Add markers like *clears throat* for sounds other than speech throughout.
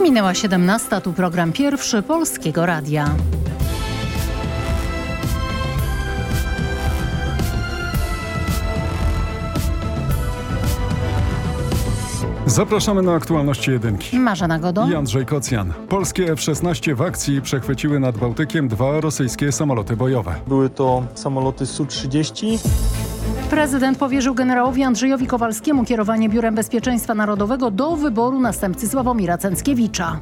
Minęła 17, tu program pierwszy Polskiego Radia. Zapraszamy na aktualności jedynki. Marzena Godo I Andrzej Kocjan. Polskie F-16 w akcji przechwyciły nad Bałtykiem dwa rosyjskie samoloty bojowe. Były to samoloty Su-30. Prezydent powierzył generałowi Andrzejowi Kowalskiemu kierowanie Biurem Bezpieczeństwa Narodowego do wyboru następcy Sławomira Cęckiewicza.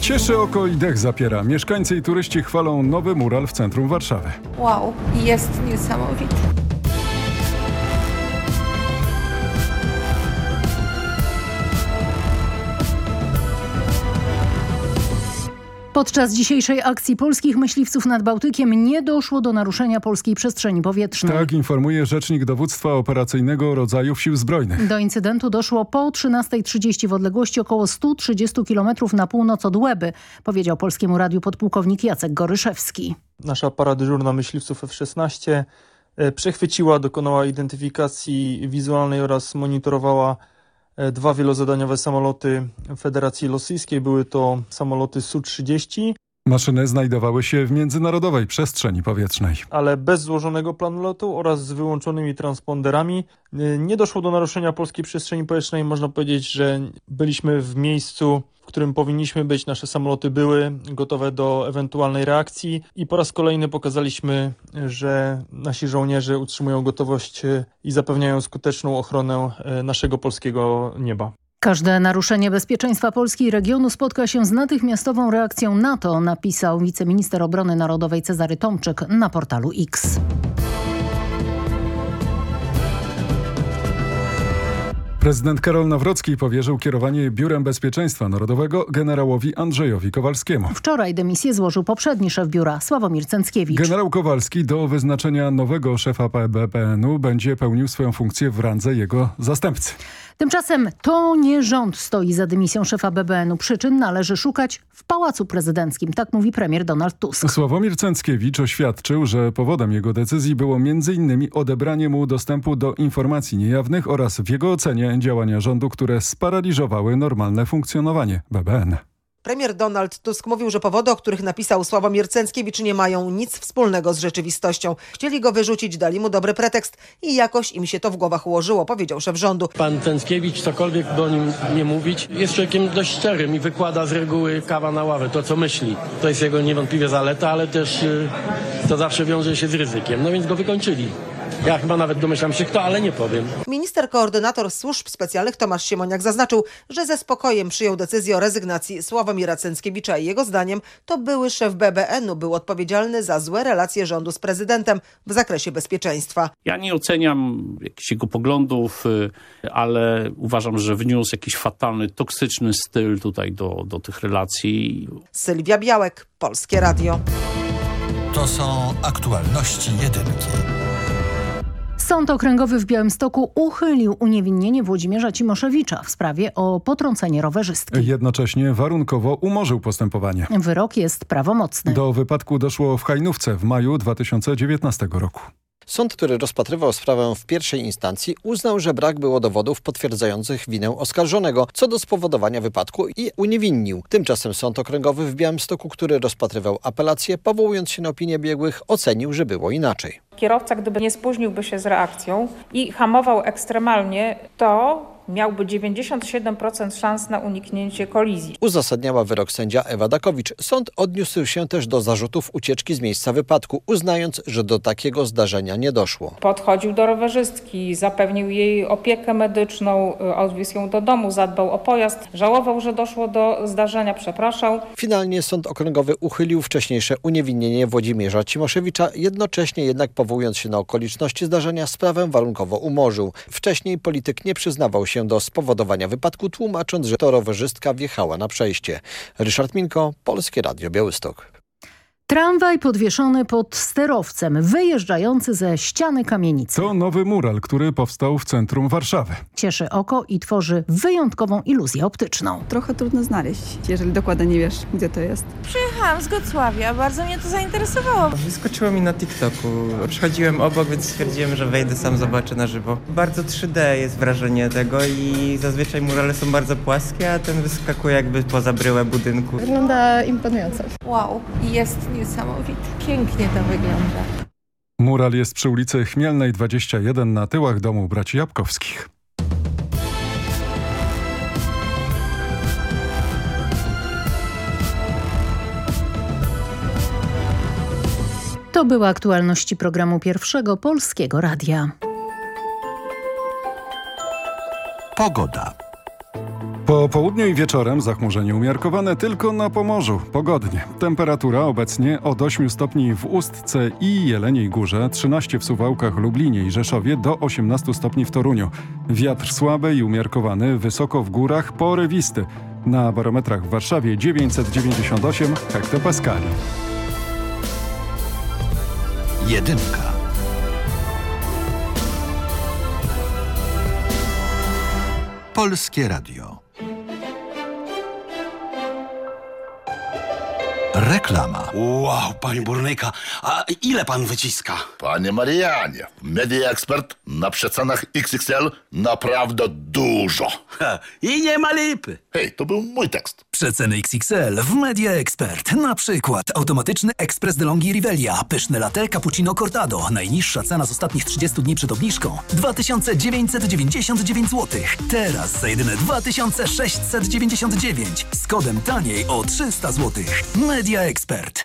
Cieszy oko i dech zapiera. Mieszkańcy i turyści chwalą nowy mural w centrum Warszawy. Wow, jest niesamowity. Podczas dzisiejszej akcji polskich myśliwców nad Bałtykiem nie doszło do naruszenia polskiej przestrzeni powietrznej. Tak informuje rzecznik dowództwa operacyjnego rodzajów sił zbrojnych. Do incydentu doszło po 13.30 w odległości około 130 km na północ od Łeby, powiedział Polskiemu Radiu podpułkownik Jacek Goryszewski. Nasza para dyżurna myśliwców F-16 e, przechwyciła, dokonała identyfikacji wizualnej oraz monitorowała dwa wielozadaniowe samoloty Federacji Rosyjskiej. Były to samoloty Su-30, Maszyny znajdowały się w międzynarodowej przestrzeni powietrznej. ale bez złożonego planu lotu oraz z wyłączonymi transponderami. E, Nie doszło do naruszenia polskiej przestrzeni powietrznej. Można powiedzieć, że byliśmy w miejscu, którym powinniśmy być. Nasze samoloty były gotowe do ewentualnej reakcji i po raz kolejny pokazaliśmy, że nasi żołnierze utrzymują gotowość i zapewniają skuteczną ochronę e, naszego polskiego nieba. Każde naruszenie bezpieczeństwa Polski i regionu spotka się z natychmiastową reakcją NATO, napisał wiceminister obrony narodowej Cezary Tomczyk na portalu X. Prezydent Karol Nawrocki powierzył kierowanie Biurem Bezpieczeństwa Narodowego generałowi Andrzejowi Kowalskiemu. Wczoraj dymisję złożył poprzedni szef biura, Sławomir Cęckiewicz. Generał Kowalski do wyznaczenia nowego szefa PBPN-u będzie pełnił swoją funkcję w randze jego zastępcy. Tymczasem to nie rząd stoi za dymisją szefa BBN-u. Przyczyn należy szukać w Pałacu Prezydenckim, tak mówi premier Donald Tusk. Sławomir Cęckiewicz oświadczył, że powodem jego decyzji było m.in. odebranie mu dostępu do informacji niejawnych oraz w jego ocenie działania rządu, które sparaliżowały normalne funkcjonowanie BBN. Premier Donald Tusk mówił, że powody, o których napisał Sławomir Cęckiewicz nie mają nic wspólnego z rzeczywistością. Chcieli go wyrzucić, dali mu dobry pretekst i jakoś im się to w głowach ułożyło, powiedział szef rządu. Pan Cęckiewicz, cokolwiek by o nim nie mówić, jest człowiekiem dość szczerym i wykłada z reguły kawa na ławę, to co myśli. To jest jego niewątpliwie zaleta, ale też y, to zawsze wiąże się z ryzykiem. No więc go wykończyli. Ja chyba nawet domyślam się kto, ale nie powiem. Minister koordynator służb specjalnych Tomasz Siemoniak zaznaczył, że ze spokojem przyjął decyzję o rezygnacji Sławomira Cęckiewicza i jego zdaniem to były szef BBN-u był odpowiedzialny za złe relacje rządu z prezydentem w zakresie bezpieczeństwa. Ja nie oceniam jakichś jego poglądów, y, ale uważam, że wniósł jakiś fatalny, toksyczny styl tutaj do, do tych relacji. Sylwia Białek, Polskie Radio. To są aktualności jedynki. Sąd Okręgowy w Białymstoku uchylił uniewinnienie Włodzimierza Cimoszewicza w sprawie o potrącenie rowerzystki. Jednocześnie warunkowo umorzył postępowanie. Wyrok jest prawomocny. Do wypadku doszło w Hajnówce w maju 2019 roku. Sąd, który rozpatrywał sprawę w pierwszej instancji, uznał, że brak było dowodów potwierdzających winę oskarżonego co do spowodowania wypadku i uniewinnił. Tymczasem Sąd Okręgowy w Białymstoku, który rozpatrywał apelację, powołując się na opinię biegłych, ocenił, że było inaczej. Kierowca, gdyby nie spóźniłby się z reakcją i hamował ekstremalnie, to miałby 97% szans na uniknięcie kolizji. Uzasadniała wyrok sędzia Ewa Dakowicz. Sąd odniósł się też do zarzutów ucieczki z miejsca wypadku, uznając, że do takiego zdarzenia nie doszło. Podchodził do rowerzystki, zapewnił jej opiekę medyczną, y, odwiózł ją do domu, zadbał o pojazd, żałował, że doszło do zdarzenia, przepraszał. Finalnie Sąd Okręgowy uchylił wcześniejsze uniewinnienie Włodzimierza Cimoszewicza, jednocześnie jednak powołując się na okoliczności zdarzenia sprawę warunkowo umorzył. Wcześniej polityk nie przyznawał się do spowodowania wypadku, tłumacząc, że to rowerzystka wjechała na przejście. Ryszard Minko, Polskie Radio Białystok. Tramwaj podwieszony pod sterowcem, wyjeżdżający ze ściany kamienicy. To nowy mural, który powstał w centrum Warszawy. Cieszy oko i tworzy wyjątkową iluzję optyczną. Trochę trudno znaleźć, jeżeli dokładnie nie wiesz, gdzie to jest. Przyjechałam z Gocławia, bardzo mnie to zainteresowało. Wyskoczyło mi na TikToku. Przechodziłem obok, więc stwierdziłem, że wejdę sam, zobaczę na żywo. Bardzo 3D jest wrażenie tego i zazwyczaj murale są bardzo płaskie, a ten wyskakuje jakby poza bryłę budynku. Wygląda imponująco. Wow, jest niesamowity. Pięknie to wygląda. Mural jest przy ulicy Chmielnej 21 na tyłach domu braci Jabłkowskich. To były aktualności programu Pierwszego Polskiego Radia. Pogoda. Po południu i wieczorem zachmurzenie umiarkowane tylko na Pomorzu. Pogodnie. Temperatura obecnie od 8 stopni w Ustce i Jeleniej Górze, 13 w Suwałkach, Lublinie i Rzeszowie do 18 stopni w Toruniu. Wiatr słaby i umiarkowany, wysoko w górach, porywisty. Na barometrach w Warszawie 998 hektopaskali. Jedynka. Polskie Radio. Reklama. Wow, panie burnyka, a ile pan wyciska? Panie Marianie, Media Expert na przecenach XXL naprawdę dużo. Ha, I nie ma lipy. Hej, to był mój tekst. Przeceny XXL w Media Expert. Na przykład automatyczny ekspres DeLonghi Rivelia, pyszne latte cappuccino cortado. Najniższa cena z ostatnich 30 dni przed obniżką 2999 zł. Teraz za jedyne 2699 z kodem taniej o 300 zł. Media Expert.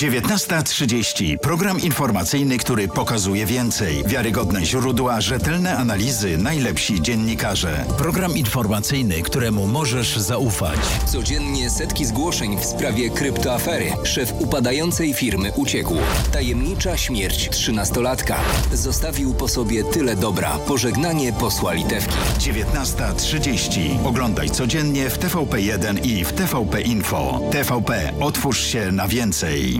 19.30. Program informacyjny, który pokazuje więcej. Wiarygodne źródła, rzetelne analizy, najlepsi dziennikarze. Program informacyjny, któremu możesz zaufać. Codziennie setki zgłoszeń w sprawie kryptoafery. Szef upadającej firmy uciekł. Tajemnicza śmierć trzynastolatka. Zostawił po sobie tyle dobra. Pożegnanie posła Litewki. 19.30. Oglądaj codziennie w TVP1 i w TVP Info. TVP. Otwórz się na więcej.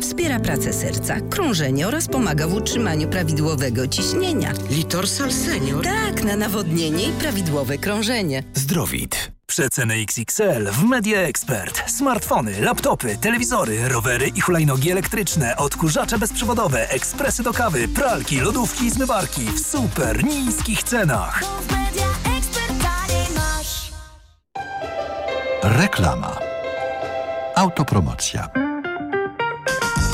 wspiera pracę serca, krążenie oraz pomaga w utrzymaniu prawidłowego ciśnienia. Litorsal Senior? Tak, na nawodnienie i prawidłowe krążenie. Zdrowit. Przeceny XXL w Media Expert. Smartfony, laptopy, telewizory, rowery i hulajnogi elektryczne, odkurzacze bezprzewodowe, ekspresy do kawy, pralki, lodówki i zmywarki w super niskich cenach. Reklama. Autopromocja.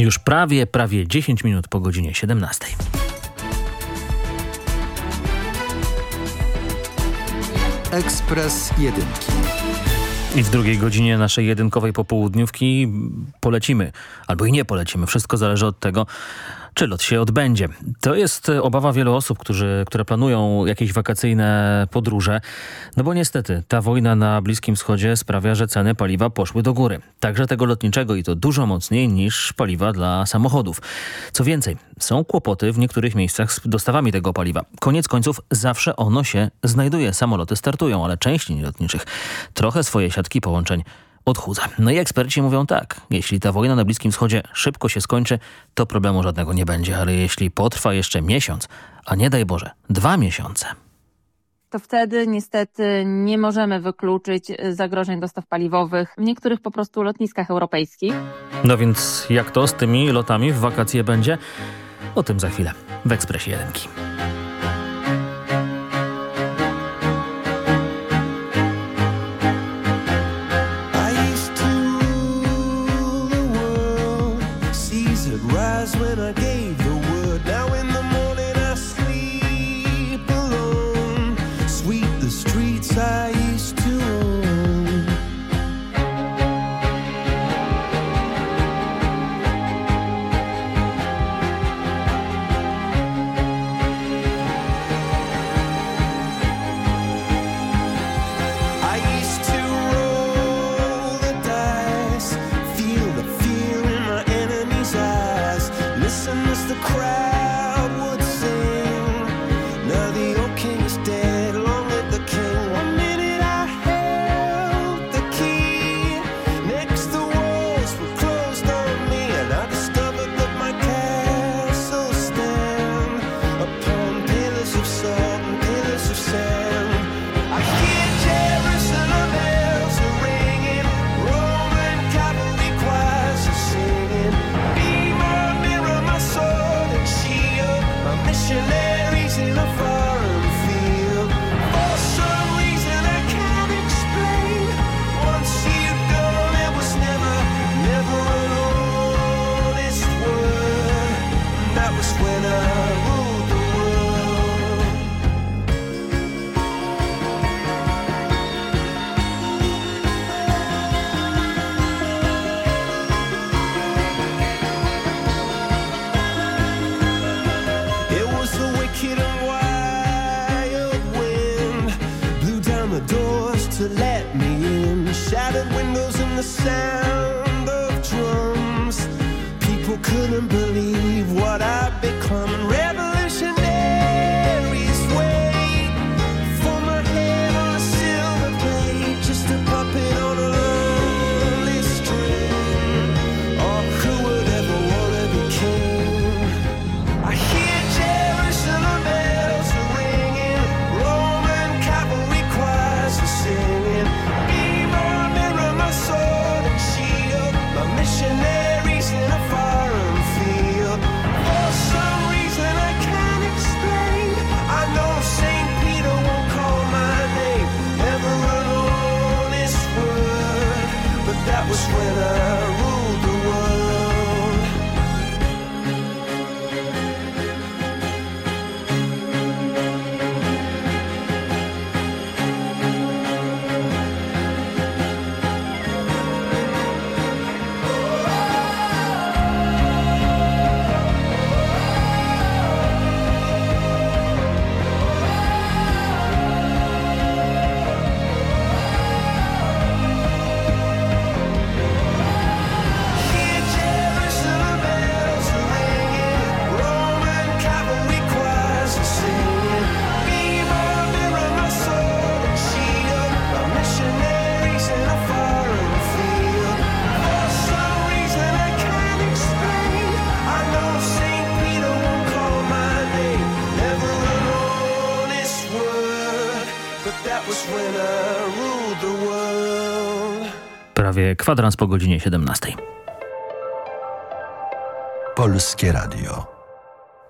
Już prawie, prawie 10 minut po godzinie 17. Ekspres Jedynki. I w drugiej godzinie naszej jedynkowej popołudniówki polecimy, albo i nie polecimy. Wszystko zależy od tego, czy lot się odbędzie. To jest obawa wielu osób, którzy, które planują jakieś wakacyjne podróże, no bo niestety ta wojna na Bliskim Wschodzie sprawia, że ceny paliwa poszły do góry. Także tego lotniczego i to dużo mocniej niż paliwa dla samochodów. Co więcej, są kłopoty w niektórych miejscach z dostawami tego paliwa. Koniec końców zawsze ono się znajduje. Samoloty startują, ale część linii lotniczych trochę swoje siatki połączeń odchudza. No i eksperci mówią tak, jeśli ta wojna na Bliskim Wschodzie szybko się skończy, to problemu żadnego nie będzie, ale jeśli potrwa jeszcze miesiąc, a nie daj Boże, dwa miesiące, to wtedy niestety nie możemy wykluczyć zagrożeń dostaw paliwowych w niektórych po prostu lotniskach europejskich. No więc jak to z tymi lotami w wakacje będzie? O tym za chwilę w Ekspresie Jedynki. when I get kwadrans po godzinie 17. Polskie Radio.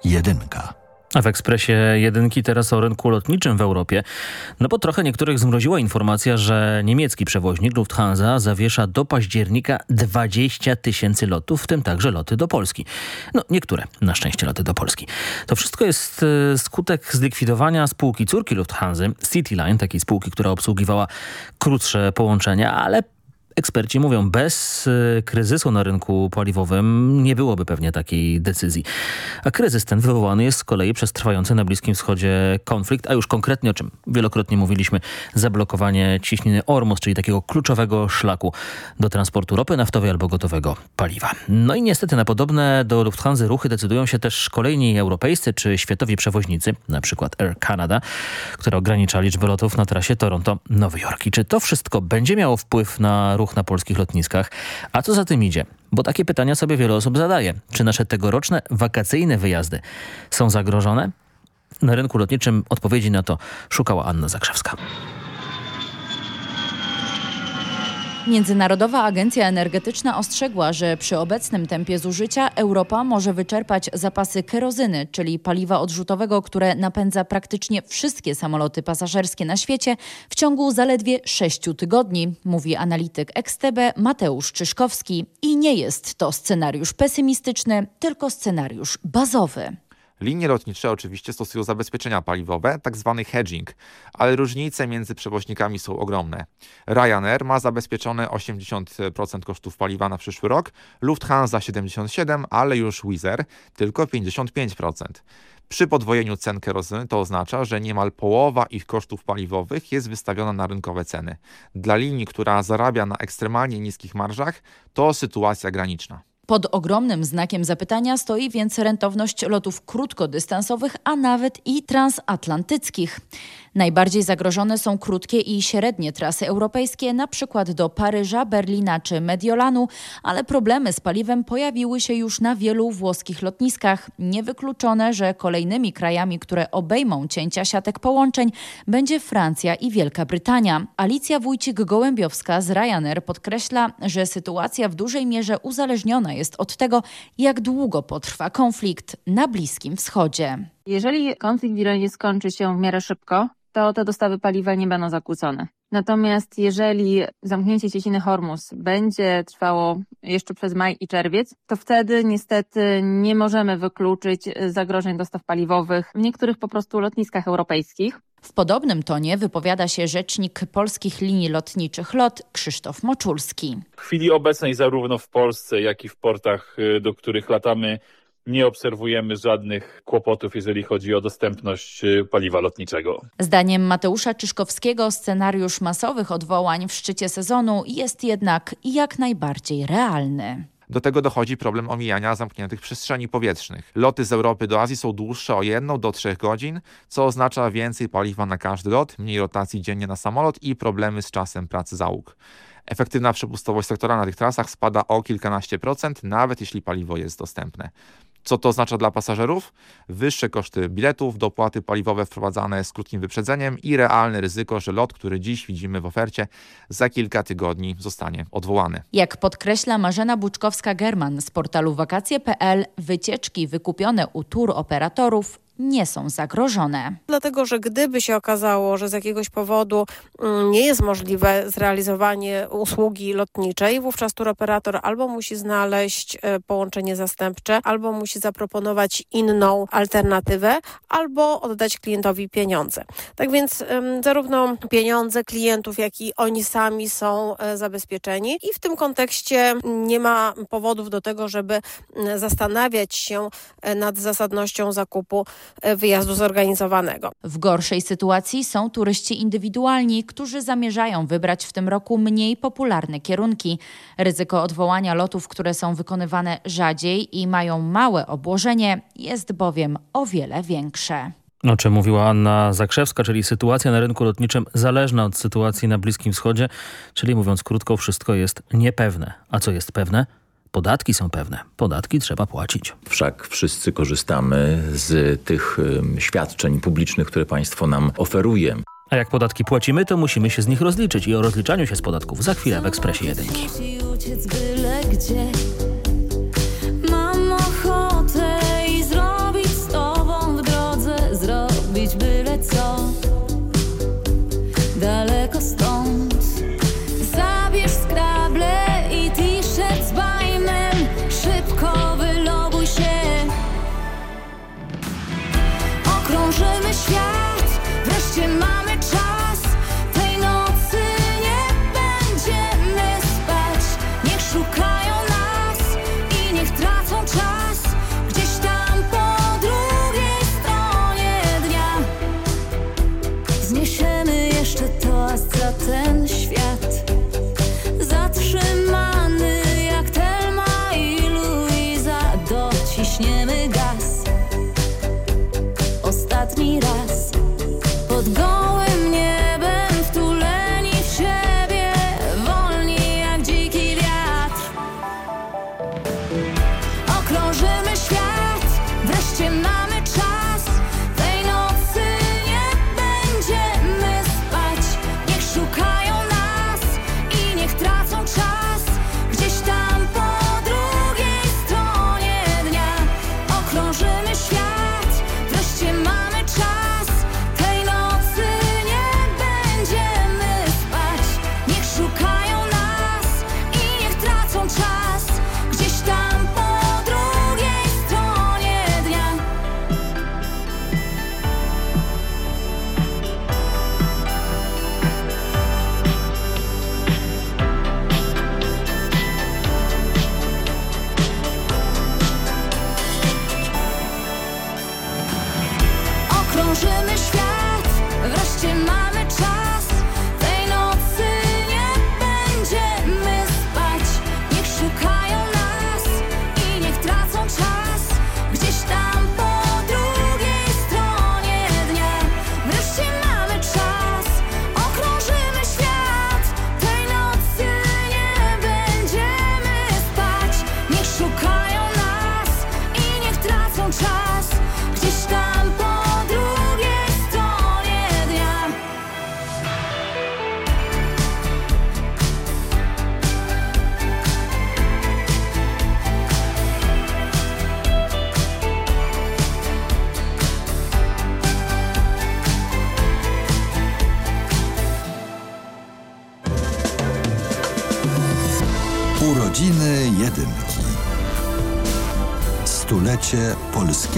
Jedynka. A w ekspresie jedynki teraz o rynku lotniczym w Europie. No bo trochę niektórych zmroziła informacja, że niemiecki przewoźnik Lufthansa zawiesza do października 20 tysięcy lotów, w tym także loty do Polski. No niektóre, na szczęście loty do Polski. To wszystko jest e, skutek zlikwidowania spółki córki Lufthansa, Cityline, takiej spółki, która obsługiwała krótsze połączenia, ale Eksperci mówią, bez y, kryzysu na rynku paliwowym nie byłoby pewnie takiej decyzji. A kryzys ten wywołany jest z kolei przez trwający na Bliskim Wschodzie konflikt, a już konkretnie o czym wielokrotnie mówiliśmy, zablokowanie ciśniny Ormus, czyli takiego kluczowego szlaku do transportu ropy naftowej albo gotowego paliwa. No i niestety na podobne do Lufthansa ruchy decydują się też kolejni europejscy czy światowi przewoźnicy, na przykład Air Canada, która ogranicza liczbę lotów na trasie Toronto-Nowy Jork. I czy to wszystko będzie miało wpływ na ruch na polskich lotniskach. A co za tym idzie? Bo takie pytania sobie wiele osób zadaje. Czy nasze tegoroczne wakacyjne wyjazdy są zagrożone? Na rynku lotniczym odpowiedzi na to szukała Anna Zakrzewska. Międzynarodowa Agencja Energetyczna ostrzegła, że przy obecnym tempie zużycia Europa może wyczerpać zapasy kerozyny, czyli paliwa odrzutowego, które napędza praktycznie wszystkie samoloty pasażerskie na świecie w ciągu zaledwie 6 tygodni, mówi analityk XTB Mateusz Czyszkowski. I nie jest to scenariusz pesymistyczny, tylko scenariusz bazowy. Linie lotnicze oczywiście stosują zabezpieczenia paliwowe, tak zwany hedging, ale różnice między przewoźnikami są ogromne. Ryanair ma zabezpieczone 80% kosztów paliwa na przyszły rok, Lufthansa 77%, ale już Wizz Air tylko 55%. Przy podwojeniu cen kerozyny to oznacza, że niemal połowa ich kosztów paliwowych jest wystawiona na rynkowe ceny. Dla linii, która zarabia na ekstremalnie niskich marżach, to sytuacja graniczna. Pod ogromnym znakiem zapytania stoi więc rentowność lotów krótkodystansowych, a nawet i transatlantyckich. Najbardziej zagrożone są krótkie i średnie trasy europejskie, na przykład do Paryża, Berlina czy Mediolanu, ale problemy z paliwem pojawiły się już na wielu włoskich lotniskach. Niewykluczone, że kolejnymi krajami, które obejmą cięcia siatek połączeń, będzie Francja i Wielka Brytania. Alicja Wójcik-Gołębiowska z Ryanair podkreśla, że sytuacja w dużej mierze uzależniona jest od tego, jak długo potrwa konflikt na Bliskim Wschodzie. Jeżeli konflikt w Iranie skończy się w miarę szybko, to te dostawy paliwa nie będą zakłócone. Natomiast jeżeli zamknięcie cieciny Hormuz będzie trwało jeszcze przez maj i czerwiec, to wtedy niestety nie możemy wykluczyć zagrożeń dostaw paliwowych w niektórych po prostu lotniskach europejskich. W podobnym tonie wypowiada się rzecznik polskich linii lotniczych LOT Krzysztof Moczulski. W chwili obecnej zarówno w Polsce, jak i w portach, y, do których latamy, nie obserwujemy żadnych kłopotów, jeżeli chodzi o dostępność y, paliwa lotniczego. Zdaniem Mateusza Czyszkowskiego scenariusz masowych odwołań w szczycie sezonu jest jednak jak najbardziej realny. Do tego dochodzi problem omijania zamkniętych przestrzeni powietrznych. Loty z Europy do Azji są dłuższe o jedną do trzech godzin, co oznacza więcej paliwa na każdy lot, mniej rotacji dziennie na samolot i problemy z czasem pracy załóg. Efektywna przepustowość sektora na tych trasach spada o kilkanaście procent, nawet jeśli paliwo jest dostępne. Co to oznacza dla pasażerów? Wyższe koszty biletów, dopłaty paliwowe wprowadzane z krótkim wyprzedzeniem i realne ryzyko, że lot, który dziś widzimy w ofercie, za kilka tygodni zostanie odwołany. Jak podkreśla Marzena Buczkowska-German z portalu wakacje.pl, wycieczki wykupione u tur operatorów nie są zagrożone. Dlatego, że gdyby się okazało, że z jakiegoś powodu mm, nie jest możliwe zrealizowanie usługi lotniczej, wówczas turoperator albo musi znaleźć e, połączenie zastępcze, albo musi zaproponować inną alternatywę, albo oddać klientowi pieniądze. Tak więc zarówno pieniądze klientów, jak i oni sami są e, zabezpieczeni i w tym kontekście nie ma powodów do tego, żeby zastanawiać się e, nad zasadnością zakupu wyjazdu zorganizowanego. W gorszej sytuacji są turyści indywidualni, którzy zamierzają wybrać w tym roku mniej popularne kierunki. Ryzyko odwołania lotów, które są wykonywane rzadziej i mają małe obłożenie, jest bowiem o wiele większe. O czym mówiła Anna Zakrzewska, czyli sytuacja na rynku lotniczym zależna od sytuacji na Bliskim Wschodzie, czyli mówiąc krótko, wszystko jest niepewne. A co jest pewne? Podatki są pewne. Podatki trzeba płacić. Wszak wszyscy korzystamy z tych świadczeń publicznych, które państwo nam oferuje. A jak podatki płacimy, to musimy się z nich rozliczyć i o rozliczaniu się z podatków za chwilę w Ekspresie Jedynki. uciec byle gdzie Mam ochotę i zrobić z tobą w drodze Zrobić byle co Daleko stąd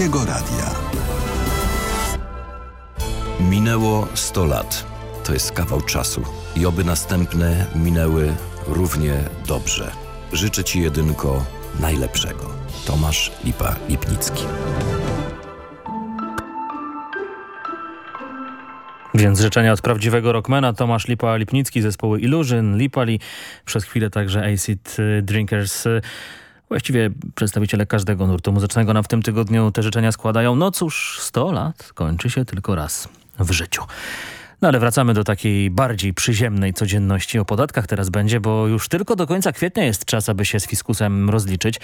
Polskiego Radia. Minęło 100 lat. To jest kawał czasu. I oby następne minęły równie dobrze. Życzę Ci jedynko najlepszego. Tomasz Lipa Lipnicki. Więc życzenia od prawdziwego rockmana Tomasz Lipa-Lipnicki, zespoły Illusion, Lipali, przez chwilę także Acid Drinkers. Właściwie przedstawiciele każdego nurtu muzycznego nam w tym tygodniu te życzenia składają. No cóż, 100 lat kończy się tylko raz w życiu. No ale wracamy do takiej bardziej przyziemnej codzienności. O podatkach teraz będzie, bo już tylko do końca kwietnia jest czas, aby się z fiskusem rozliczyć.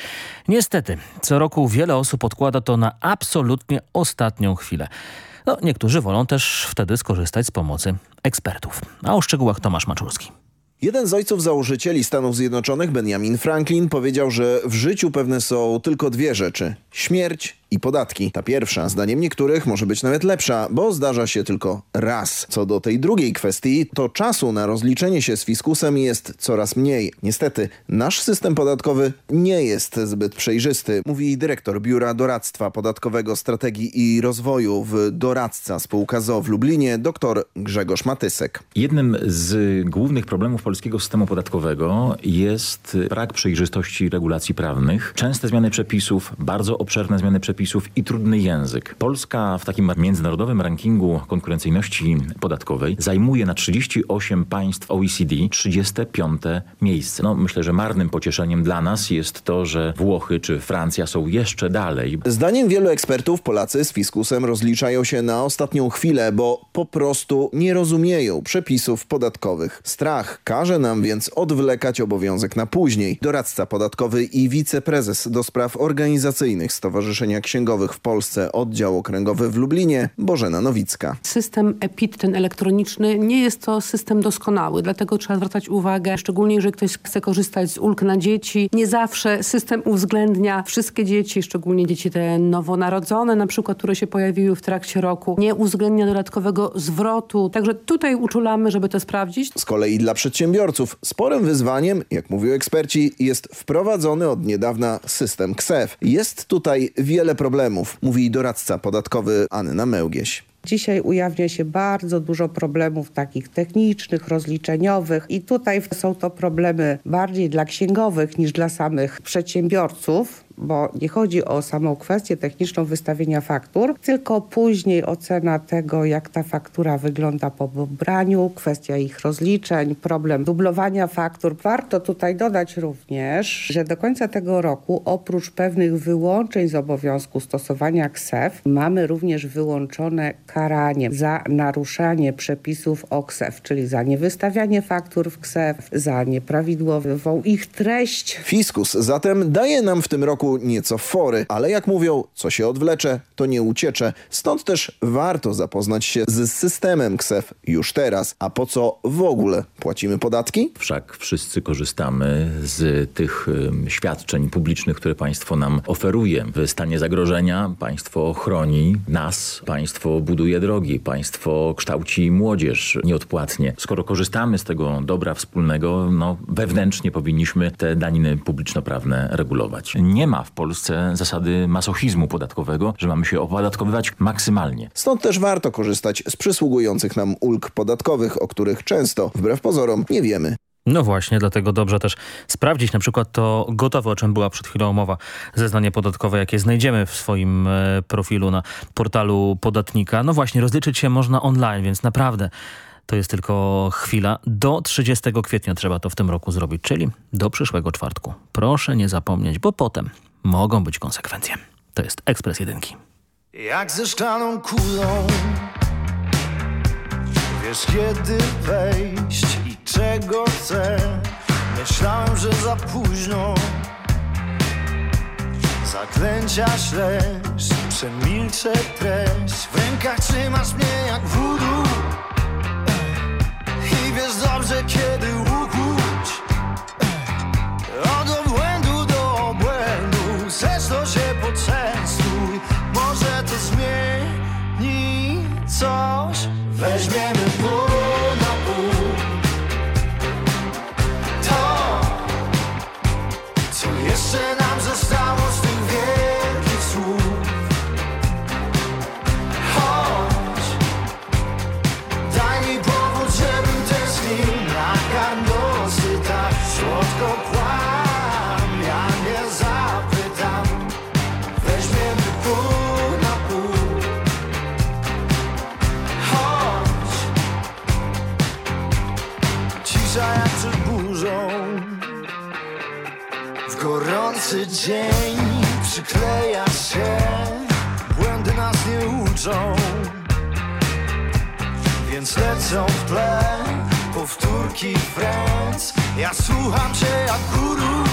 Niestety, co roku wiele osób odkłada to na absolutnie ostatnią chwilę. No, niektórzy wolą też wtedy skorzystać z pomocy ekspertów. A o szczegółach Tomasz Maczulski. Jeden z ojców założycieli Stanów Zjednoczonych, Benjamin Franklin, powiedział, że w życiu pewne są tylko dwie rzeczy. Śmierć i podatki. Ta pierwsza, zdaniem niektórych, może być nawet lepsza, bo zdarza się tylko raz. Co do tej drugiej kwestii, to czasu na rozliczenie się z fiskusem jest coraz mniej. Niestety, nasz system podatkowy nie jest zbyt przejrzysty, mówi dyrektor Biura Doradztwa Podatkowego Strategii i Rozwoju w Doradca Spółka ZO w Lublinie, dr Grzegorz Matysek. Jednym z głównych problemów polskiego systemu podatkowego jest brak przejrzystości regulacji prawnych, częste zmiany przepisów, bardzo obszerne zmiany przepisów i trudny język. Polska w takim międzynarodowym rankingu konkurencyjności podatkowej zajmuje na 38 państw OECD 35 miejsce. No, myślę, że marnym pocieszeniem dla nas jest to, że Włochy czy Francja są jeszcze dalej. Zdaniem wielu ekspertów Polacy z fiskusem rozliczają się na ostatnią chwilę, bo po prostu nie rozumieją przepisów podatkowych. Strach każe nam więc odwlekać obowiązek na później. Doradca podatkowy i wiceprezes do spraw organizacyjnych Stowarzyszenia księgowych w Polsce, oddział okręgowy w Lublinie, Bożena Nowicka. System EPIT, ten elektroniczny, nie jest to system doskonały, dlatego trzeba zwracać uwagę, szczególnie jeżeli ktoś chce korzystać z ulg na dzieci. Nie zawsze system uwzględnia wszystkie dzieci, szczególnie dzieci te nowonarodzone, na przykład, które się pojawiły w trakcie roku. Nie uwzględnia dodatkowego zwrotu, także tutaj uczulamy, żeby to sprawdzić. Z kolei dla przedsiębiorców sporym wyzwaniem, jak mówią eksperci, jest wprowadzony od niedawna system KSEF. Jest tutaj wiele problemów, mówi doradca podatkowy Anna Mełgieś. Dzisiaj ujawnia się bardzo dużo problemów takich technicznych, rozliczeniowych i tutaj są to problemy bardziej dla księgowych niż dla samych przedsiębiorców bo nie chodzi o samą kwestię techniczną wystawienia faktur, tylko później ocena tego, jak ta faktura wygląda po pobraniu, kwestia ich rozliczeń, problem dublowania faktur. Warto tutaj dodać również, że do końca tego roku oprócz pewnych wyłączeń z obowiązku stosowania KSEF mamy również wyłączone karanie za naruszanie przepisów o KSEF, czyli za niewystawianie faktur w KSEF, za nieprawidłową ich treść. Fiskus zatem daje nam w tym roku nieco fory, ale jak mówią, co się odwlecze, to nie uciecze. Stąd też warto zapoznać się z systemem KSEF już teraz. A po co w ogóle płacimy podatki? Wszak wszyscy korzystamy z tych świadczeń publicznych, które państwo nam oferuje. W stanie zagrożenia państwo chroni nas, państwo buduje drogi, państwo kształci młodzież nieodpłatnie. Skoro korzystamy z tego dobra wspólnego, no wewnętrznie powinniśmy te daniny publiczno-prawne regulować. Nie ma w Polsce zasady masochizmu podatkowego, że mamy się opodatkowywać maksymalnie. Stąd też warto korzystać z przysługujących nam ulg podatkowych, o których często, wbrew pozorom, nie wiemy. No właśnie, dlatego dobrze też sprawdzić na przykład to gotowe, o czym była przed chwilą mowa, zeznanie podatkowe, jakie znajdziemy w swoim e, profilu na portalu podatnika. No właśnie, rozliczyć się można online, więc naprawdę to jest tylko chwila. Do 30 kwietnia trzeba to w tym roku zrobić, czyli do przyszłego czwartku. Proszę nie zapomnieć, bo potem mogą być konsekwencje. To jest Ekspres Jedynki. Jak ze szklaną kulą Wiesz kiedy wejść i czego chcę Myślałem, że za późno. Zaklęcia śleż, przemilczę treść. W rękach trzymasz mnie jak wudu. I wiesz dobrze kiedy ukuć Od gorący dzień przykleja się Błędy nas nie uczą. Więc lecą w tle powtórki Friends Ja słucham cię jak guru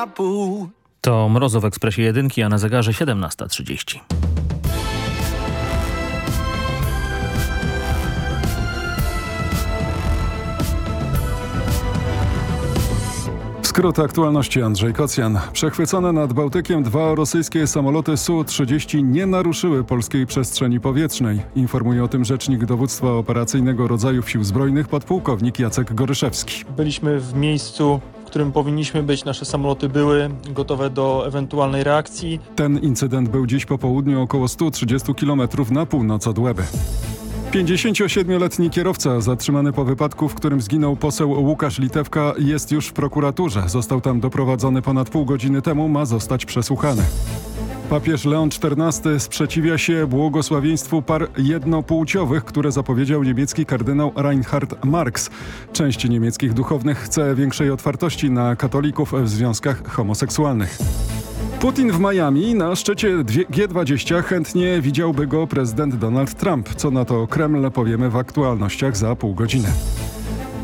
na pół. To Mrozo w Ekspresie Jedynki, a na zegarze 17.30. Skrót aktualności Andrzej Kocjan. Przechwycone nad Bałtykiem dwa rosyjskie samoloty Su-30 nie naruszyły polskiej przestrzeni powietrznej. Informuje o tym rzecznik dowództwa operacyjnego rodzajów sił zbrojnych podpułkownik Jacek Goryszewski. Byliśmy w miejscu, którym powinniśmy być. Nasze samoloty były gotowe do ewentualnej reakcji. Ten incydent był dziś po południu około 130 km na północ od Łeby. 57-letni kierowca zatrzymany po wypadku, w którym zginął poseł Łukasz Litewka jest już w prokuraturze. Został tam doprowadzony ponad pół godziny temu, ma zostać przesłuchany. Papież Leon XIV sprzeciwia się błogosławieństwu par jednopłciowych, które zapowiedział niemiecki kardynał Reinhard Marx. Część niemieckich duchownych chce większej otwartości na katolików w związkach homoseksualnych. Putin w Miami na szczycie G20 chętnie widziałby go prezydent Donald Trump. Co na to Kreml powiemy w aktualnościach za pół godziny.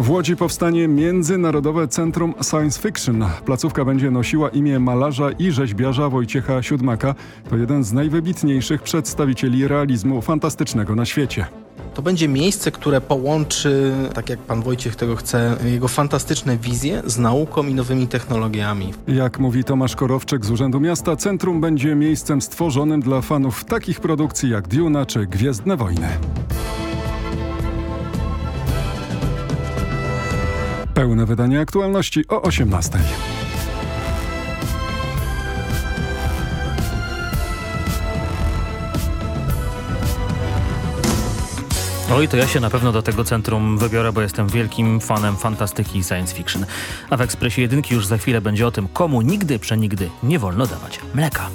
W Łodzi powstanie Międzynarodowe Centrum Science Fiction. Placówka będzie nosiła imię malarza i rzeźbiarza Wojciecha Siódmaka. To jeden z najwybitniejszych przedstawicieli realizmu fantastycznego na świecie. To będzie miejsce, które połączy, tak jak pan Wojciech tego chce, jego fantastyczne wizje z nauką i nowymi technologiami. Jak mówi Tomasz Korowczyk z Urzędu Miasta, centrum będzie miejscem stworzonym dla fanów takich produkcji jak Duna czy Gwiezdne Wojny. Pełne wydanie aktualności o 18. Oj, to ja się na pewno do tego centrum wybiorę, bo jestem wielkim fanem fantastyki i science fiction. A w Ekspresie Jedynki już za chwilę będzie o tym, komu nigdy, przenigdy nie wolno dawać mleka.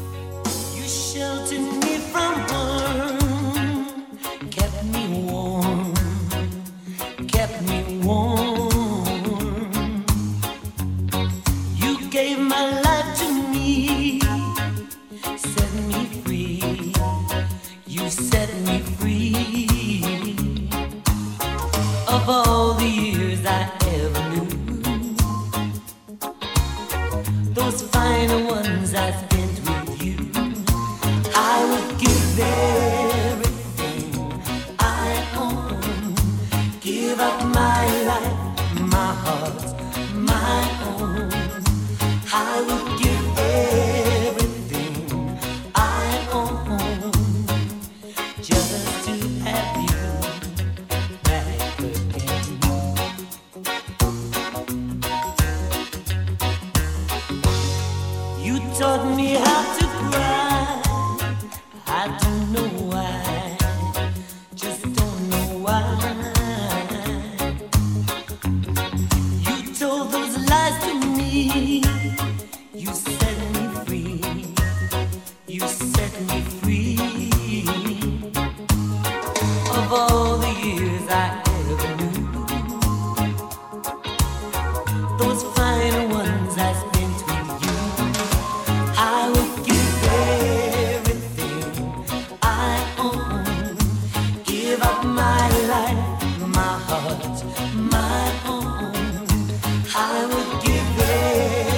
I would give everything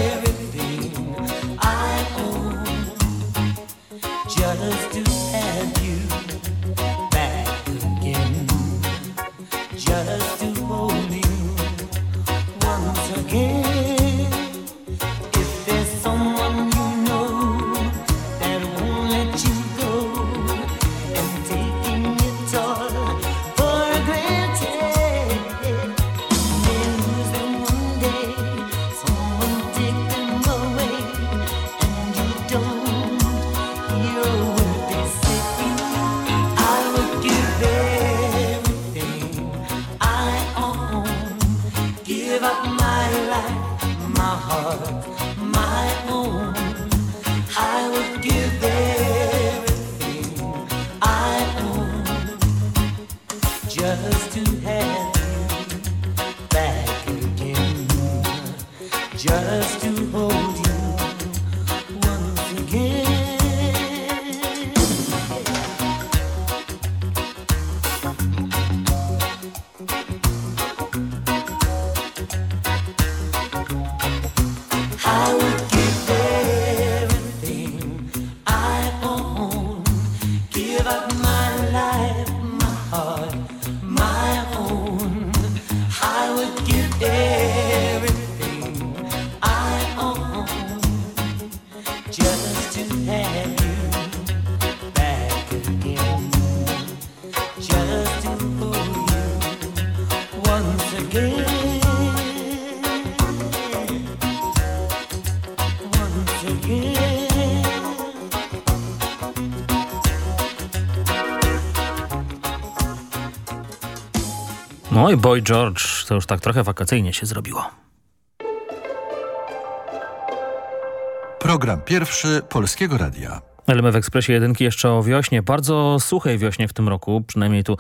No i Boy George, to już tak trochę wakacyjnie się zrobiło. Program pierwszy Polskiego Radia. Ale my w Ekspresie Jedynki jeszcze o wiośnie, bardzo suchej wiośnie w tym roku, przynajmniej tu,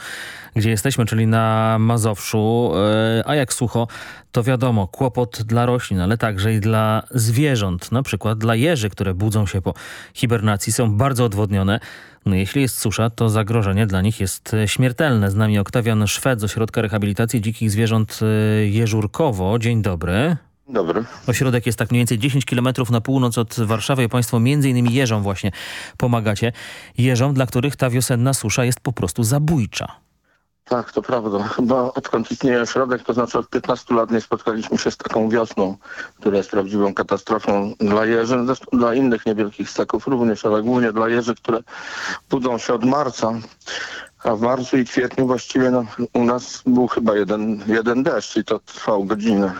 gdzie jesteśmy, czyli na Mazowszu. E, a jak sucho, to wiadomo, kłopot dla roślin, ale także i dla zwierząt, na przykład dla jeży, które budzą się po hibernacji, są bardzo odwodnione. No jeśli jest susza, to zagrożenie dla nich jest e, śmiertelne. Z nami Oktawian Szwed z Ośrodka Rehabilitacji Dzikich Zwierząt e, Jeżurkowo. Dzień dobry. Dobry. Ośrodek jest tak mniej więcej 10 km na północ od Warszawy i Państwo między innymi jeżom właśnie pomagacie. Jeżom, dla których ta wiosenna susza jest po prostu zabójcza. Tak, to prawda. Chyba odkąd istnieje ośrodek, to znaczy od 15 lat nie spotkaliśmy się z taką wiosną, która jest prawdziwą katastrofą dla jeży, zresztą dla innych niewielkich ssaków również, ale głównie dla jeży, które budzą się od marca. A w marcu i kwietniu właściwie no, u nas był chyba jeden, jeden deszcz i to trwał godzinę.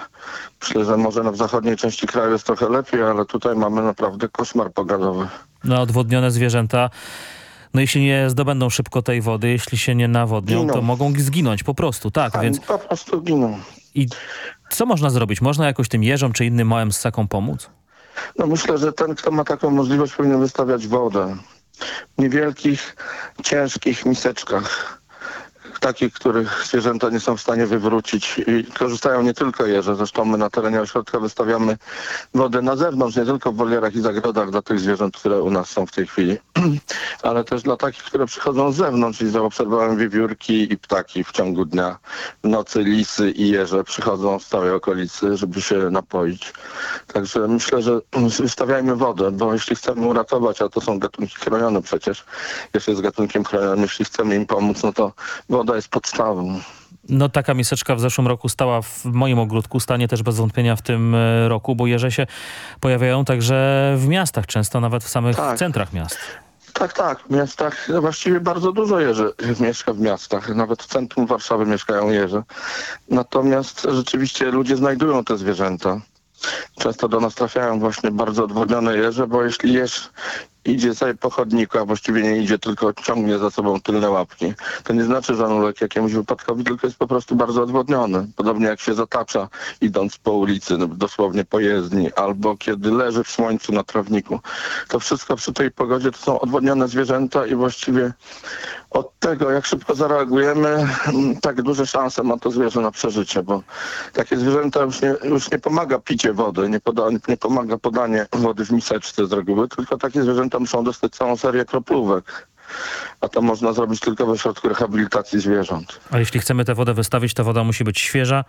Myślę, że może w zachodniej części kraju jest trochę lepiej, ale tutaj mamy naprawdę koszmar pogodowy. No odwodnione zwierzęta, no jeśli nie zdobędą szybko tej wody, jeśli się nie nawodnią, Giną. to mogą zginąć po prostu, tak, Tak, więc... po prostu giną. I co można zrobić? Można jakoś tym jeżom czy innym małym ssakom pomóc? No myślę, że ten, kto ma taką możliwość, powinien wystawiać wodę. Niewielkich, ciężkich miseczkach. Takich, których zwierzęta nie są w stanie wywrócić. I korzystają nie tylko jeże. Zresztą my na terenie ośrodka wystawiamy wodę na zewnątrz, nie tylko w wolierach i zagrodach dla tych zwierząt, które u nas są w tej chwili, *clears throat* ale też dla takich, które przychodzą z zewnątrz i zaobserwowałem wiewiórki i ptaki w ciągu dnia. W nocy lisy i jeże przychodzą z całej okolicy, żeby się napoić. Także myślę, że wystawiajmy wodę, bo jeśli chcemy uratować, a to są gatunki chronione przecież, jeszcze jest gatunkiem chronionym, jeśli chcemy im pomóc, no to woda jest podstawą. No taka miseczka w zeszłym roku stała w moim ogródku, stanie też bez wątpienia w tym e, roku, bo jeże się pojawiają także w miastach, często nawet w samych Tak. centrach miast. Tak, tak. W miastach no właściwie bardzo dużo jeży mieszka w miastach. Nawet w centrum Warszawy mieszkają jeże. Natomiast rzeczywiście ludzie znajdują te zwierzęta. Często do nas trafiają właśnie bardzo odwodnione jeże, bo jeśli jeż idzie sobie po chodniku, a właściwie nie idzie, tylko ciągnie za sobą tylne łapki, to nie znaczy, że on uległ jakiemuś wypadkowi, tylko jest po prostu bardzo odwodniony. Podobnie jak się zatacza idąc po ulicy, no, dosłownie po jezdni, albo kiedy leży w słońcu na trawniku. To wszystko przy tej pogodzie to są odwodnione zwierzęta i właściwie od tego, jak szybko zareagujemy, mm, tak duże szanse ma to zwierzę na przeżycie, bo takie zwierzęta już nie, już nie pomaga picie wody, nie, poda, nie pomaga podanie wody w miseczce z reguły, tylko takie zwierzęta muszą dostać całą serię kroplówek. A to można zrobić tylko w ośrodku rehabilitacji zwierząt. A jeśli chcemy tę wodę wystawić, to woda musi być świeża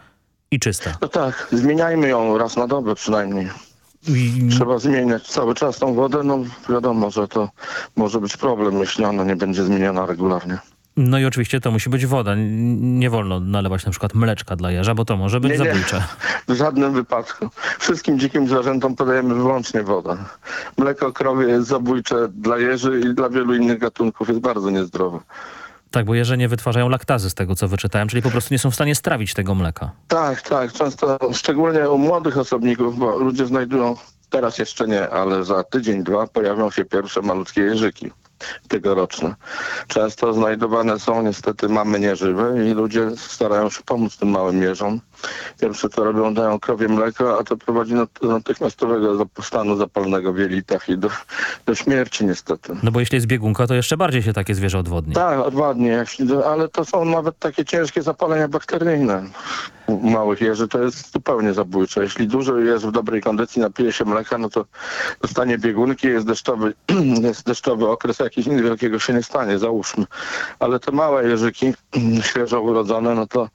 i czysta. No tak, zmieniajmy ją raz na dobę przynajmniej. Trzeba zmieniać cały czas tą wodę, no wiadomo, że to może być problem, jeśli ona nie będzie zmieniana regularnie. No i oczywiście to musi być woda. Nie wolno nalewać na przykład mleczka dla jeża, bo to może być Nie, nie. zabójcze. *laughs* W żadnym wypadku. Wszystkim dzikim zwierzętom podajemy wyłącznie wodę. Mleko krowie jest zabójcze dla jeży i dla wielu innych gatunków jest bardzo niezdrowe. Tak, bo jeże nie wytwarzają laktazy z tego, co wyczytałem, czyli po prostu nie są w stanie strawić tego mleka. Tak, tak. Często, szczególnie u młodych osobników, bo ludzie znajdują, teraz jeszcze nie, ale za tydzień, dwa pojawią się pierwsze malutkie jeżyki tegoroczne. Często znajdowane są niestety mamy nieżywe i ludzie starają się pomóc tym małym jeżom. Pierwsze co robią, dają krowie mleko, a to prowadzi do natychmiastowego stanu zapalnego w jelitach i do, do śmierci niestety. No bo jeśli jest biegunka, to jeszcze bardziej się takie zwierzę odwodni. Tak, odwadnie, ale to są nawet takie ciężkie zapalenia bakteryjne. Małych jeży to jest zupełnie zabójcze. Jeśli duży jeż w dobrej kondycji napije się mleka, no to dostanie biegunki, jest deszczowy, *clears throat* jest deszczowy okres, jakiś nic wielkiego się nie stanie, załóżmy. Ale te małe jeżyki, *clears throat* świeżo urodzone, no to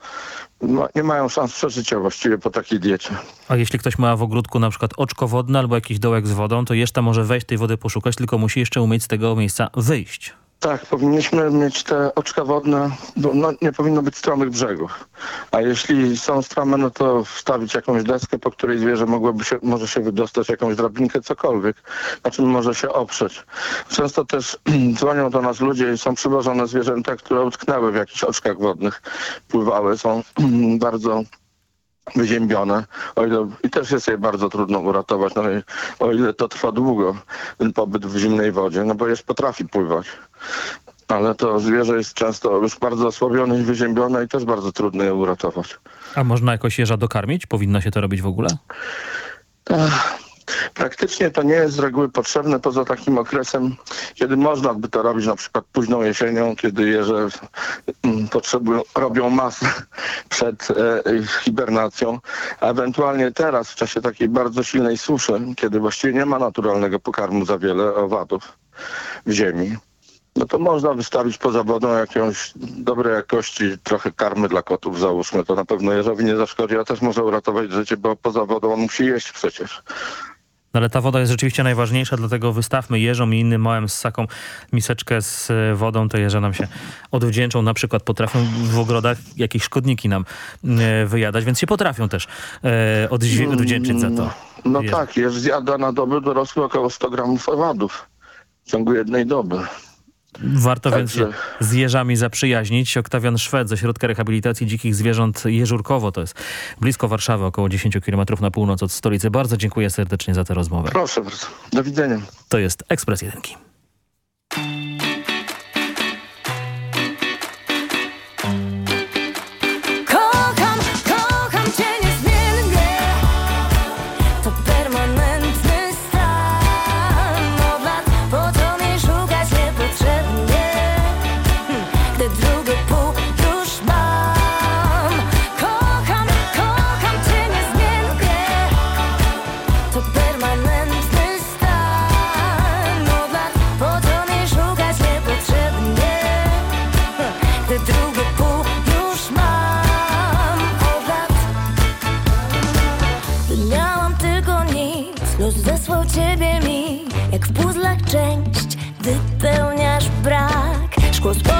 ma, nie mają szans przeżycia właściwie po takiej diecie. A jeśli ktoś ma w ogródku na przykład oczko wodne albo jakiś dołek z wodą, to jeszcze może wejść tej wody poszukać, tylko musi jeszcze umieć z tego miejsca wyjść. Tak, powinniśmy mieć te oczka wodne, bo no, nie powinno być stromych brzegów. A jeśli są strome, no to wstawić jakąś deskę, po której zwierzę mogłoby się, może się wydostać, jakąś drabinkę, cokolwiek, na czym może się oprzeć. Często też *clears throat* dzwonią do nas ludzie i są przywożone zwierzęta, które utknęły w jakichś oczkach wodnych, pływały, są *clears throat* bardzo wyziębione o ile, i też jest je bardzo trudno uratować, no, o ile to trwa długo, ten pobyt w zimnej wodzie, no bo jest potrafi pływać. ale to zwierzę jest często już bardzo osłabione i wyziębione i też bardzo trudno je uratować. A można jakoś jeża dokarmić? Powinno się to robić w ogóle? Ech, Praktycznie to nie jest z reguły potrzebne poza takim okresem, kiedy można by to robić na przykład późną jesienią, kiedy jeże mm, potrzebują, robią masę *laughs* przed e, hibernacją, a ewentualnie teraz w czasie takiej bardzo silnej suszy, kiedy właściwie nie ma naturalnego pokarmu za wiele owadów w ziemi, no to można wystawić poza wodą jakąś dobrej jakości trochę karmy dla kotów, załóżmy. To na pewno jeżowi nie zaszkodzi, a też może uratować życie, bo poza wodą on musi jeść przecież. No ale ta woda jest rzeczywiście najważniejsza, dlatego wystawmy jeżom i innym małym ssakom miseczkę z e, wodą, to jeże nam się odwdzięczą. Na przykład potrafią w ogrodach jakieś szkodniki nam e, wyjadać, więc się potrafią też e, odwdzię- odwdzięczyć za to. No Jeże. tak, jeż zjada na dobę dorosły około 100 gramów owadów w ciągu jednej doby. Warto więc się Także- z jeżami zaprzyjaźnić. Oktawian Szwed ze Środka Rehabilitacji Dzikich Zwierząt Jeżurkowo, to jest blisko Warszawy, około 10 km na północ od stolicy. Bardzo dziękuję serdecznie za tę rozmowę. Proszę bardzo. Do widzenia. To jest Ekspres Jedynki. Brak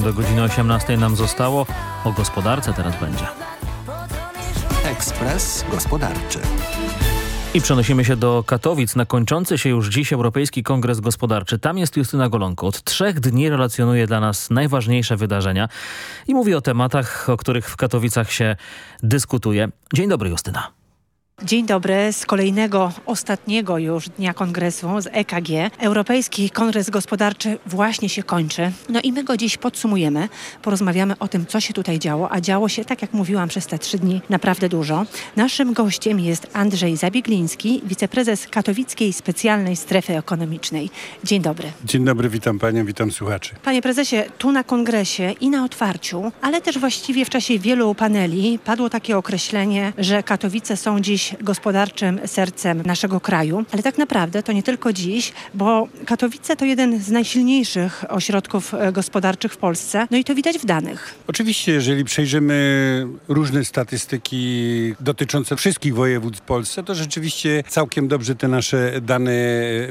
do godziny 18 nam zostało. O gospodarce teraz będzie. Ekspres Gospodarczy. I przenosimy się do Katowic na kończący się już dziś Europejski Kongres Gospodarczy. Tam jest Justyna Golonko. Od trzech dni relacjonuje dla nas najważniejsze wydarzenia i mówi o tematach, o których w Katowicach się dyskutuje. Dzień dobry Justyna. Dzień dobry z kolejnego, ostatniego już dnia kongresu z EKG. Europejski Kongres Gospodarczy właśnie się kończy. No i my go dziś podsumujemy. Porozmawiamy o tym, co się tutaj działo, a działo się, tak jak mówiłam, przez te trzy dni naprawdę dużo. Naszym gościem jest Andrzej Zabiegliński, wiceprezes Katowickiej Specjalnej Strefy Ekonomicznej. Dzień dobry. Dzień dobry, witam panią, witam słuchaczy. Panie prezesie, tu na kongresie i na otwarciu, ale też właściwie w czasie wielu paneli padło takie określenie, że Katowice są dziś gospodarczym sercem naszego kraju. Ale tak naprawdę to nie tylko dziś, bo Katowice to jeden z najsilniejszych ośrodków e, gospodarczych w Polsce. No i to widać w danych. Oczywiście, jeżeli przejrzymy różne statystyki dotyczące wszystkich województw w Polsce, to rzeczywiście całkiem dobrze te nasze dane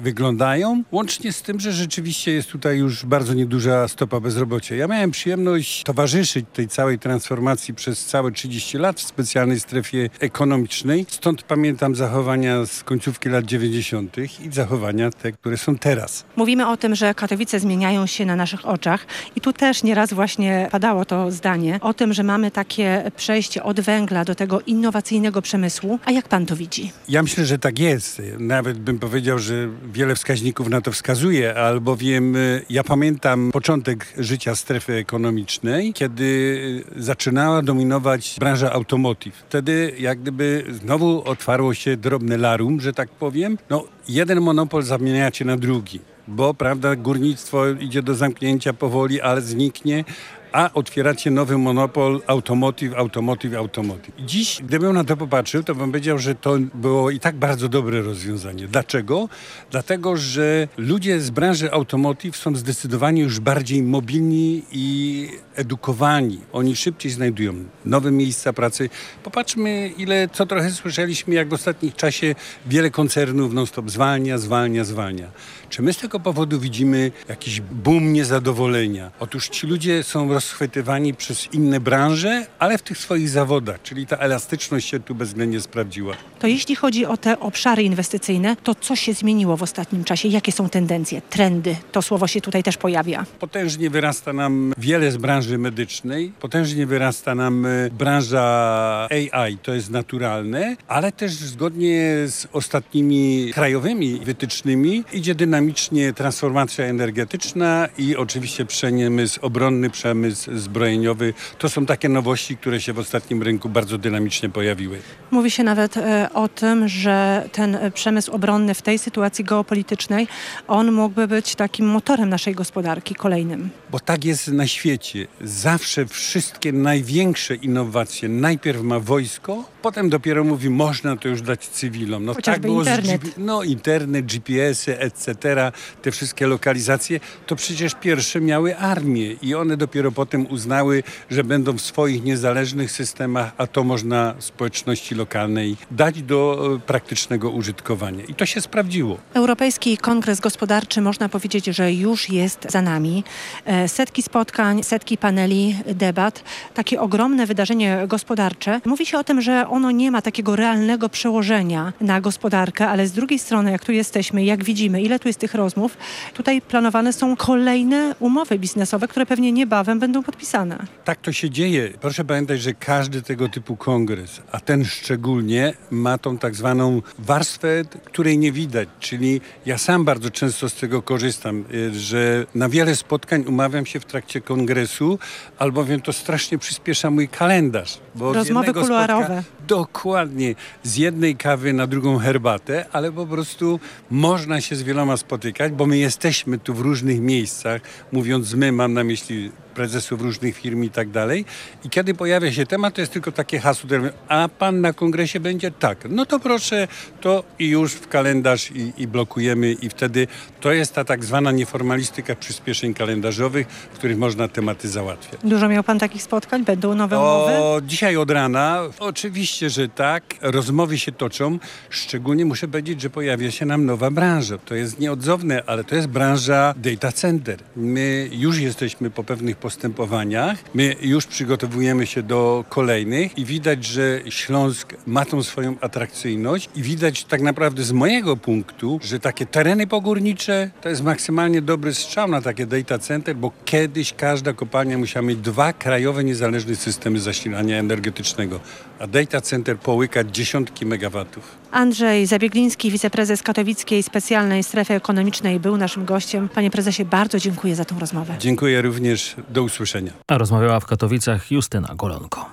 wyglądają. Łącznie z tym, że rzeczywiście jest tutaj już bardzo nieduża stopa bezrobocia. Ja miałem przyjemność towarzyszyć tej całej transformacji przez całe 30 lat w specjalnej strefie ekonomicznej. Stąd pamiętam zachowania z końcówki lat 90. i zachowania te, które są teraz. Mówimy o tym, że Katowice zmieniają się na naszych oczach i tu też nieraz właśnie padało to zdanie o tym, że mamy takie przejście od węgla do tego innowacyjnego przemysłu. A jak pan to widzi? Ja myślę, że tak jest. Nawet bym powiedział, że wiele wskaźników na to wskazuje, albowiem y, ja pamiętam początek życia strefy ekonomicznej, kiedy zaczynała dominować branża automotive. Wtedy jak gdyby znowu otwarło się drobne larum, że tak powiem. No, jeden monopol zamieniacie na drugi, bo prawda, górnictwo idzie do zamknięcia powoli, ale zniknie, a otwieracie nowy monopol automotive, automotive, automotive. Dziś, gdybym na to popatrzył, to bym powiedział, że to było i tak bardzo dobre rozwiązanie. Dlaczego? Dlatego, że ludzie z branży automotive są zdecydowanie już bardziej mobilni i edukowani. Oni szybciej znajdują nowe miejsca pracy. Popatrzmy, ile, co trochę słyszeliśmy, jak w ostatnim czasie wiele koncernów non-stop zwalnia, zwalnia, zwalnia. Czy my z tego powodu widzimy jakiś boom niezadowolenia? Otóż ci ludzie są rozchwytywani przez inne branże, ale w tych swoich zawodach, czyli ta elastyczność się tu bezwzględnie sprawdziła. To jeśli chodzi o te obszary inwestycyjne, to co się zmieniło w ostatnim czasie? Jakie są tendencje, trendy? To słowo się tutaj też pojawia. Potężnie wyrasta nam wiele z branży medycznej, potężnie wyrasta nam e, branża AI, to jest naturalne, ale też zgodnie z ostatnimi krajowymi wytycznymi idzie dynamicznie transformacja energetyczna i oczywiście przemysł obronny, przemysł zbrojeniowy. To są takie nowości, które się w ostatnim rynku bardzo dynamicznie pojawiły. Mówi się nawet e, o tym, że ten e, przemysł obronny w tej sytuacji geopolitycznej, on mógłby być takim motorem naszej gospodarki kolejnym. Bo tak jest na świecie. Zawsze wszystkie największe innowacje najpierw ma wojsko, potem dopiero mówi, można to już dać cywilom. No Chociażby tak było internet. Z, no internet, GPS-y, etc., te wszystkie lokalizacje, to przecież pierwsze miały armię i one dopiero potem uznały, że będą w swoich niezależnych systemach, a to można społeczności lokalnej dać do e, praktycznego użytkowania. I to się sprawdziło. Europejski Kongres Gospodarczy można powiedzieć, że już jest za nami. E, Setki spotkań, setki paneli, debat, takie ogromne wydarzenie gospodarcze. Mówi się o tym, że ono nie ma takiego realnego przełożenia na gospodarkę, ale z drugiej strony, jak tu jesteśmy, jak widzimy, ile tu jest tych rozmów, tutaj planowane są kolejne umowy biznesowe, które pewnie niebawem będą podpisane. Tak to się dzieje. Proszę pamiętać, że każdy tego typu kongres, a ten szczególnie, ma tą tak zwaną warstwę, której nie widać. Czyli ja sam bardzo często z tego korzystam, y, że na wiele spotkań umawiam się w trakcie kongresu, albowiem to strasznie przyspiesza mój kalendarz. Rozmowy kuluarowe. Dokładnie. Z jednej kawy na drugą herbatę, ale po prostu można się z wieloma spotykać, bo my jesteśmy tu w różnych miejscach. Mówiąc my, mam na myśli prezesów różnych firm i tak dalej. I kiedy pojawia się temat, to jest tylko takie hasło, a pan na kongresie będzie? Tak. No to proszę, to i już w kalendarz i, i blokujemy i wtedy to jest ta tak zwana nieformalistyka przyspieszeń kalendarzowych, w których można tematy załatwiać. Dużo miał pan takich spotkań? Będą nowe umowy? O, dzisiaj od rana. Oczywiście, że tak. Rozmowy się toczą. Szczególnie muszę powiedzieć, że pojawia się nam nowa branża. To jest nieodzowne, ale to jest branża data center. My już jesteśmy po pewnych postępowaniach. My już przygotowujemy się do kolejnych i widać, że Śląsk ma tą swoją atrakcyjność i widać tak naprawdę z mojego punktu, że takie tereny pogórnicze to jest maksymalnie dobry strzał na takie data center, bo kiedyś każda kopalnia musiała mieć dwa krajowe niezależne systemy zasilania energetycznego. A data center połykać dziesiątki megawatów. Andrzej Zabiegliński, wiceprezes Katowickiej Specjalnej Strefy Ekonomicznej był naszym gościem. Panie prezesie, bardzo dziękuję za tą rozmowę. Dziękuję również. Do usłyszenia. A rozmawiała w Katowicach Justyna Golonko.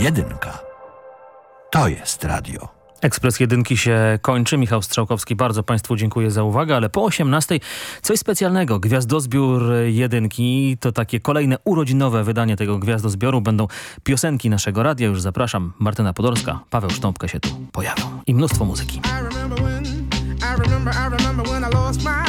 Jedynka. To jest radio. Ekspres Jedynki się kończy. Michał Strzałkowski, bardzo Państwu dziękuję za uwagę, ale po 18 coś specjalnego. Gwiazdozbiór Jedynki to takie kolejne urodzinowe wydanie tego gwiazdozbioru. Będą piosenki naszego radia. Już zapraszam. Martyna Podolska, Paweł Sztąpka się tu pojawią. I mnóstwo muzyki. so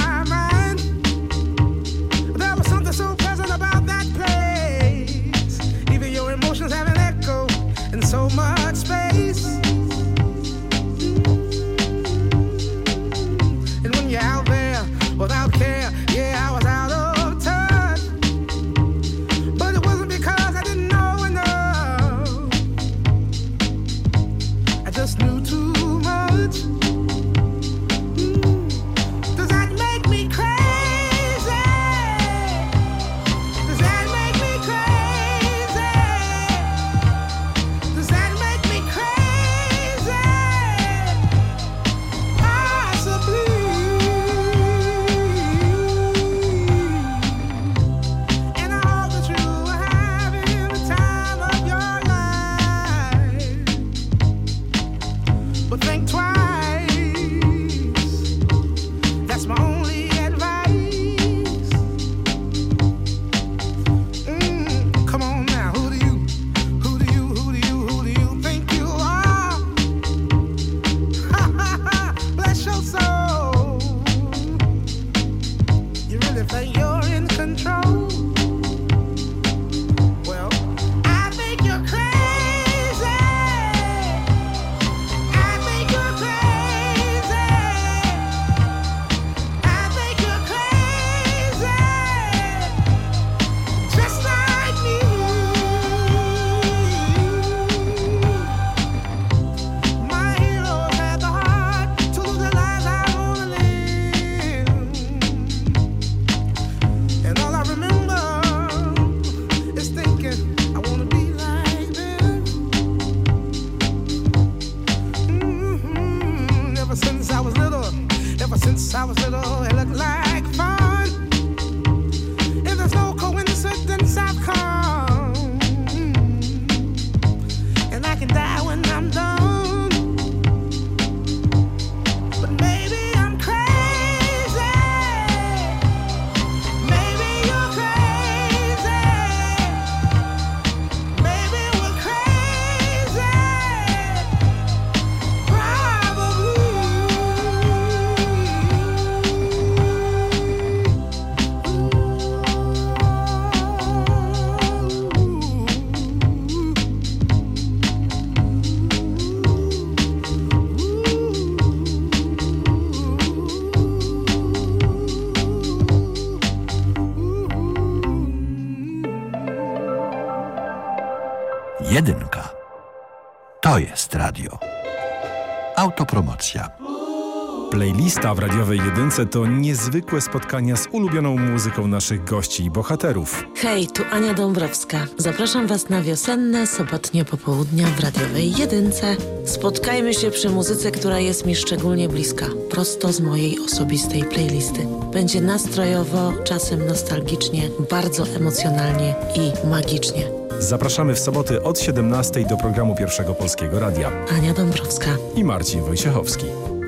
jedynce to niezwykłe spotkania z ulubioną muzyką naszych gości i bohaterów. Hej, tu Ania Dąbrowska. Zapraszam Was na wiosenne, sobotnie popołudnia w radiowej jedynce. Spotkajmy się przy muzyce, która jest mi szczególnie bliska, prosto z mojej osobistej playlisty. Będzie nastrojowo, czasem nostalgicznie, bardzo emocjonalnie i magicznie. Zapraszamy w soboty od 17 do programu Pierwszego Polskiego Radia. Ania Dąbrowska. I Marcin Wojciechowski.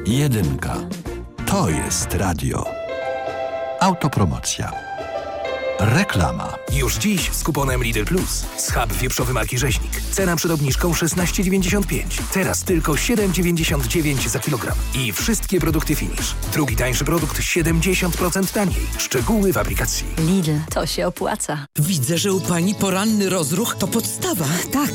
Jedynka. To jest radio. Autopromocja. Reklama. Już dziś z kuponem Lidl Plus. Schab wieprzowy marki Rzeźnik. Cena przed obniżką 16,95. Teraz tylko 7,99 za kilogram. I wszystkie produkty Finish. Drugi tańszy produkt 70% taniej. Szczegóły w aplikacji. Lidl, to się opłaca. Widzę, że u pani poranny rozruch to podstawa. Tak,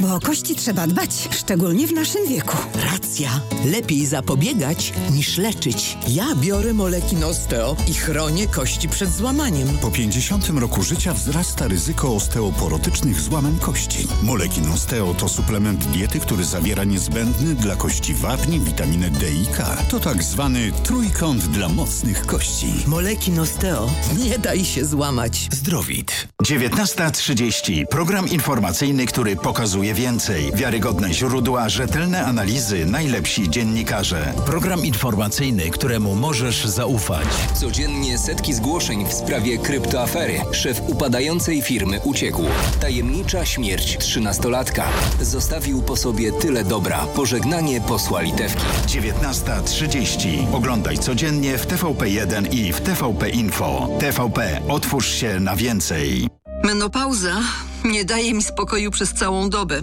bo o kości trzeba dbać, szczególnie w naszym wieku. Racja. Lepiej zapobiegać niż leczyć. Ja biorę moleki Nosteo i chronię kości przed złamaniem. Po 50 60 roku życia wzrasta ryzyko osteoporotycznych złamań kości. Molekin Osteo to suplement diety, który zawiera niezbędny dla kości wapni, witaminę D i K. To tak zwany trójkąt dla mocnych kości. Molekin Osteo. Nie daj się złamać. Zdrowit. 19.30. Program informacyjny, który pokazuje więcej. Wiarygodne źródła, rzetelne analizy, najlepsi dziennikarze. Program informacyjny, któremu możesz zaufać. Codziennie setki zgłoszeń w sprawie kryptoafery. Szef upadającej firmy uciekł. Tajemnicza śmierć trzynastolatka. Zostawił po sobie tyle dobra. Pożegnanie posła Litewki. 19.30. Oglądaj codziennie w TVP1 i w TVP Info. TVP. Otwórz się na więcej. Menopauza nie daje mi spokoju przez całą dobę.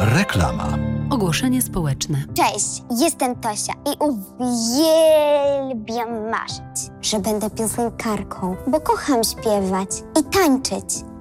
Reklama. Ogłoszenie społeczne. Cześć, jestem Tosia i uwielbiam marzyć, że będę piosenkarką, bo kocham śpiewać i tańczyć.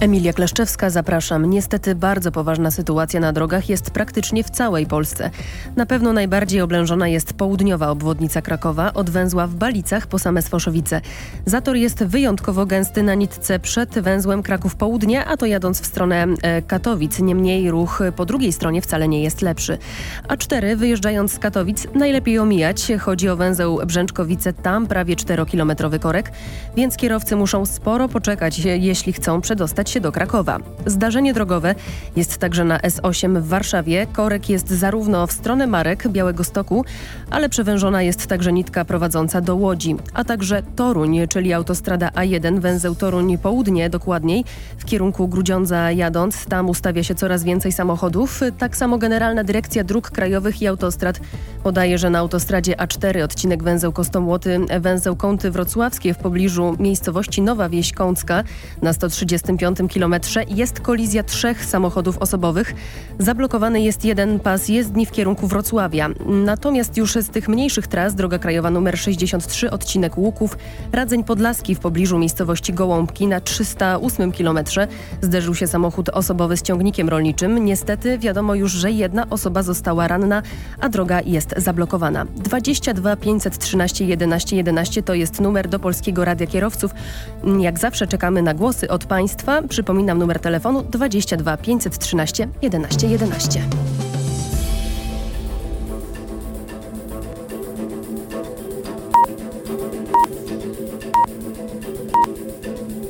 Emilia Kleszczewska, zapraszam. Niestety bardzo poważna sytuacja na drogach jest praktycznie w całej Polsce. Na pewno najbardziej oblężona jest południowa obwodnica Krakowa od węzła w Balicach po same Swoszowice. Zator jest wyjątkowo gęsty na nitce przed węzłem Kraków Południe, a to jadąc w stronę e, Katowic. Niemniej ruch po drugiej stronie wcale nie jest lepszy. A4 wyjeżdżając z Katowic najlepiej omijać. Chodzi o węzeł Brzęczkowice, tam prawie 4-kilometrowy korek, więc kierowcy muszą sporo poczekać, jeśli chcą przedostać się do Krakowa. Zdarzenie drogowe jest także na S8 w Warszawie. Korek jest zarówno w stronę Marek, Białego Stoku, ale przewężona jest także nitka prowadząca do Łodzi, a także Toruń, czyli autostrada A1, węzeł Toruń Południe dokładniej, w kierunku Grudziądza jadąc. Tam ustawia się coraz więcej samochodów. Tak samo Generalna Dyrekcja Dróg Krajowych i Autostrad podaje, że na autostradzie A4 odcinek węzeł Kostomłoty, węzeł Kąty Wrocławskie w pobliżu miejscowości Nowa Wieś Kącka na 135 kilometrze jest kolizja trzech samochodów osobowych. Zablokowany jest jeden pas jezdni w kierunku Wrocławia. Natomiast już z tych mniejszych tras droga krajowa nr 63 odcinek Łuków Radzeń Podlaski w pobliżu miejscowości Gołąbki na 308 kilometrze zderzył się samochód osobowy z ciągnikiem rolniczym. Niestety wiadomo już, że jedna osoba została ranna, a droga jest zablokowana. 22 513 11 11 to jest numer do Polskiego Radia Kierowców. Jak zawsze czekamy na głosy od Państwa. Przypominam numer telefonu 22 513 11 11.